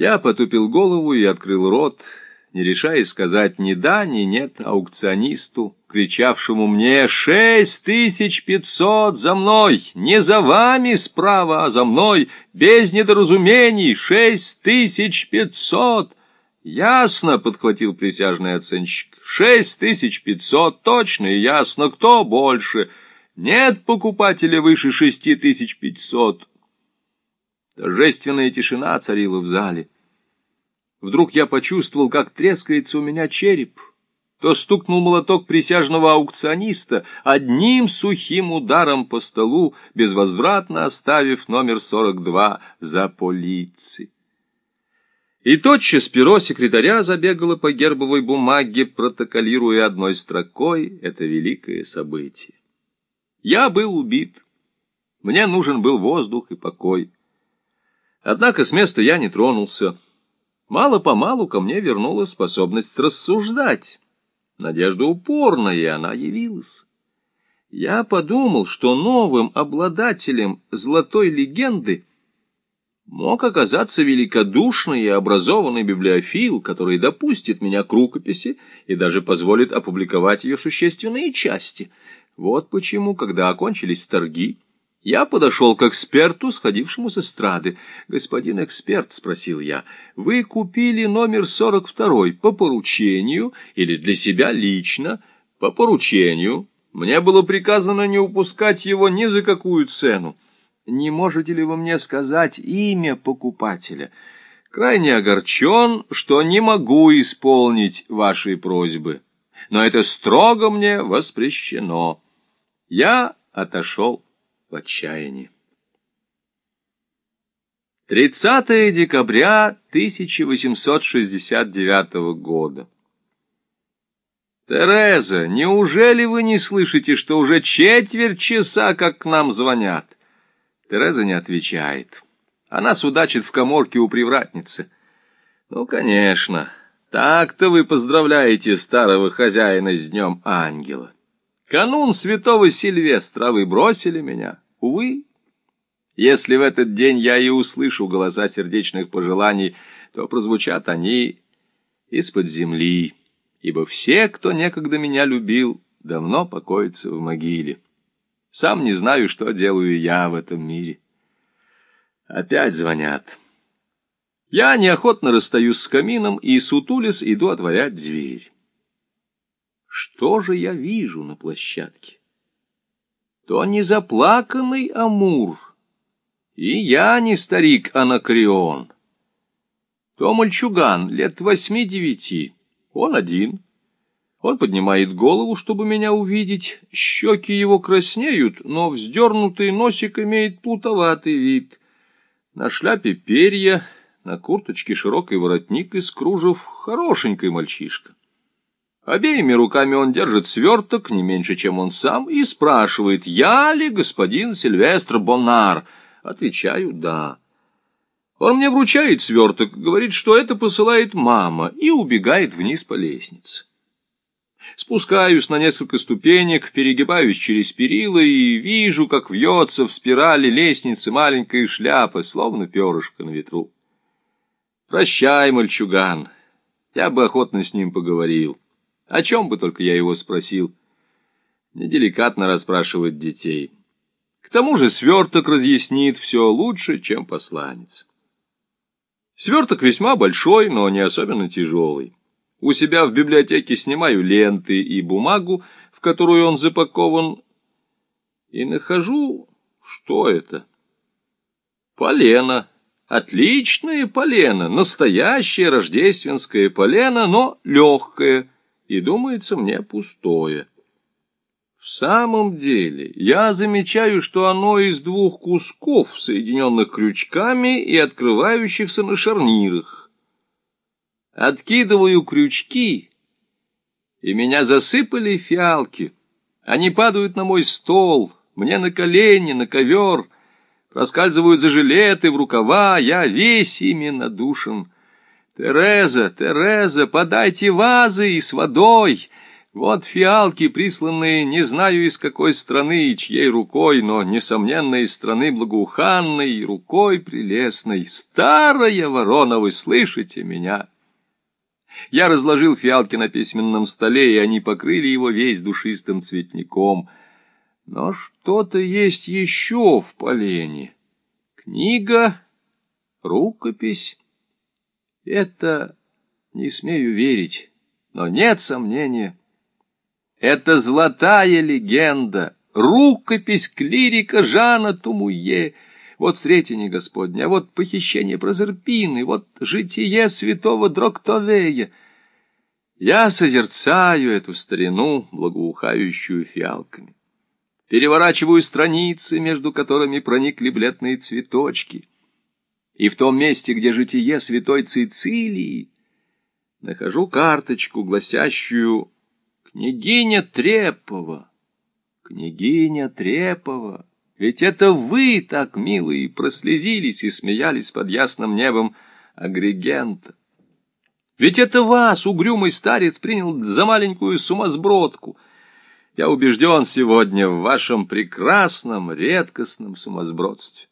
Я потупил голову и открыл рот, не решаясь сказать ни да, ни нет аукционисту, кричавшему мне «Шесть тысяч пятьсот за мной! Не за вами справа, а за мной! Без недоразумений! Шесть тысяч пятьсот!» «Ясно!» — подхватил присяжный оценщик. «Шесть тысяч пятьсот! Точно и ясно! Кто больше? Нет покупателя выше шести тысяч пятьсот!» Торжественная тишина царила в зале. Вдруг я почувствовал, как трескается у меня череп. То стукнул молоток присяжного аукциониста, одним сухим ударом по столу, безвозвратно оставив номер 42 за полицией. И тотчас перо секретаря забегало по гербовой бумаге, протоколируя одной строкой это великое событие. Я был убит. Мне нужен был воздух и покой. Однако с места я не тронулся. Мало-помалу ко мне вернулась способность рассуждать. Надежда упорная, она явилась. Я подумал, что новым обладателем золотой легенды мог оказаться великодушный и образованный библиофил, который допустит меня к рукописи и даже позволит опубликовать ее существенные части. Вот почему, когда окончились торги, я подошел к эксперту, сходившему с эстрады. «Господин эксперт», — спросил я, — «вы купили номер 42 по поручению или для себя лично?» «По поручению. Мне было приказано не упускать его ни за какую цену. Не можете ли вы мне сказать имя покупателя?» «Крайне огорчен, что не могу исполнить вашей просьбы, но это строго мне воспрещено». Я отошел в отчаянии. 30 декабря 1869 года. «Тереза, неужели вы не слышите, что уже четверть часа, как к нам звонят?» Тереза не отвечает. Она судачит в коморке у привратницы. «Ну, конечно, так-то вы поздравляете старого хозяина с Днем Ангела». Канун святого Сильвестра вы бросили меня. Увы, если в этот день я и услышу голоса сердечных пожеланий, то прозвучат они из-под земли, ибо все, кто некогда меня любил, давно покоятся в могиле. Сам не знаю, что делаю я в этом мире. Опять звонят. Я неохотно расстаюсь с камином и, сутулис, иду отворять дверь. Что же я вижу на площадке? То не заплаканный Амур, и я не старик Анакреон. То мальчуган лет восьми-девяти, он один. Он поднимает голову, чтобы меня увидеть, щеки его краснеют, но вздернутый носик имеет плутоватый вид. На шляпе перья, на курточке широкий воротник из кружев, хорошенький мальчишка. Обеими руками он держит сверток, не меньше, чем он сам, и спрашивает, я ли господин Сильвестр Боннар? Отвечаю, да. Он мне вручает сверток, говорит, что это посылает мама, и убегает вниз по лестнице. Спускаюсь на несколько ступенек, перегибаюсь через перила и вижу, как вьется в спирали лестницы маленькая шляпа, словно перышко на ветру. Прощай, мальчуган, я бы охотно с ним поговорил. О чем бы только я его спросил. Неделикатно расспрашивать детей. К тому же сверток разъяснит все лучше, чем посланец. Сверток весьма большой, но не особенно тяжелый. У себя в библиотеке снимаю ленты и бумагу, в которую он запакован, и нахожу, что это. Полено. Отличное полено, настоящее рождественское полено, но легкое, и думается мне пустое. В самом деле, я замечаю, что оно из двух кусков, соединенных крючками и открывающихся на шарнирах. Откидываю крючки, и меня засыпали фиалки. Они падают на мой стол, мне на колени, на ковер, проскальзывают за жилеты, в рукава, я весь ими надушен. «Тереза, Тереза, подайте вазы и с водой! Вот фиалки, присланные не знаю из какой страны и чьей рукой, но, несомненно, из страны благоуханной и рукой прелестной. Старая ворона, вы слышите меня? Я разложил фиалки на письменном столе, и они покрыли его весь душистым цветником. Но что-то есть еще в полене. Книга, рукопись. Это не смею верить, но нет сомнения — это золотая легенда, рукопись клирика Жана Тумуе. Вот Сретение Господня, вот похищение Прозерпины, вот житие святого Дроктовея. Я созерцаю эту старину, благоухающую фиалками. Переворачиваю страницы, между которыми проникли бледные цветочки. И в том месте, где житие святой Цицилии, нахожу карточку, гласящую Княгиня Трепова, княгиня Трепова, ведь это вы так, милые, прослезились и смеялись под ясным небом агрегента. Ведь это вас, угрюмый старец, принял за маленькую сумасбродку. Я убежден сегодня в вашем прекрасном, редкостном сумасбродстве.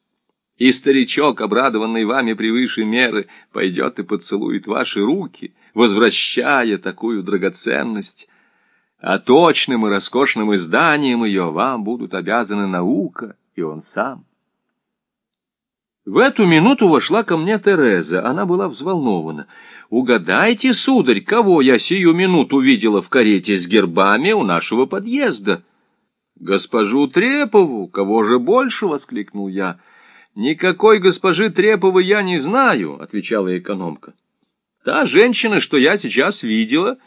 И старичок, обрадованный вами превыше меры, пойдет и поцелует ваши руки, возвращая такую драгоценность, а точным и роскошным изданием ее вам будут обязаны наука и он сам. В эту минуту вошла ко мне Тереза. Она была взволнована. «Угадайте, сударь, кого я сию минуту видела в карете с гербами у нашего подъезда?» «Госпожу Трепову, кого же больше?» — воскликнул я. «Никакой госпожи Треповой я не знаю», — отвечала экономка. «Та женщина, что я сейчас видела...»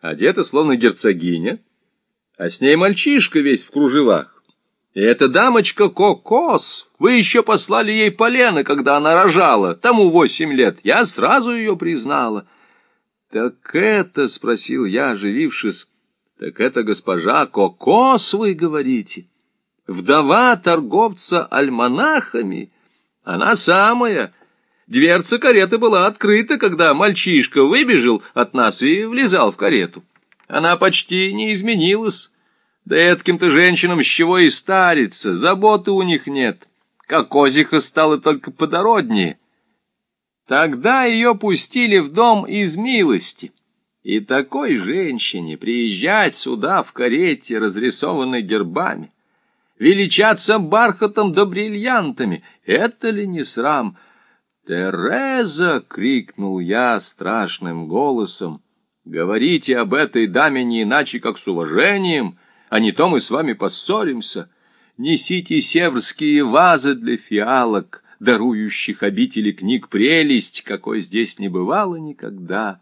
одета словно герцогиня, а с ней мальчишка весь в кружевах. И эта дамочка Кокос, вы еще послали ей полено, когда она рожала, тому восемь лет, я сразу ее признала. «Так это, — спросил я, оживившись, — так это госпожа Кокос, вы говорите? Вдова торговца альманахами? Она самая!» Дверца кареты была открыта, когда мальчишка выбежал от нас и влезал в карету. Она почти не изменилась. Да этким-то женщинам с чего и стариться, заботы у них нет. Как Озиха стало только подороднее. Тогда ее пустили в дом из милости. И такой женщине приезжать сюда в карете, разрисованной гербами, величаться бархатом да бриллиантами, это ли не срам — «Тереза!» — крикнул я страшным голосом. «Говорите об этой даме не иначе, как с уважением, а не то мы с вами поссоримся. Несите северские вазы для фиалок, дарующих обители книг прелесть, какой здесь не бывало никогда».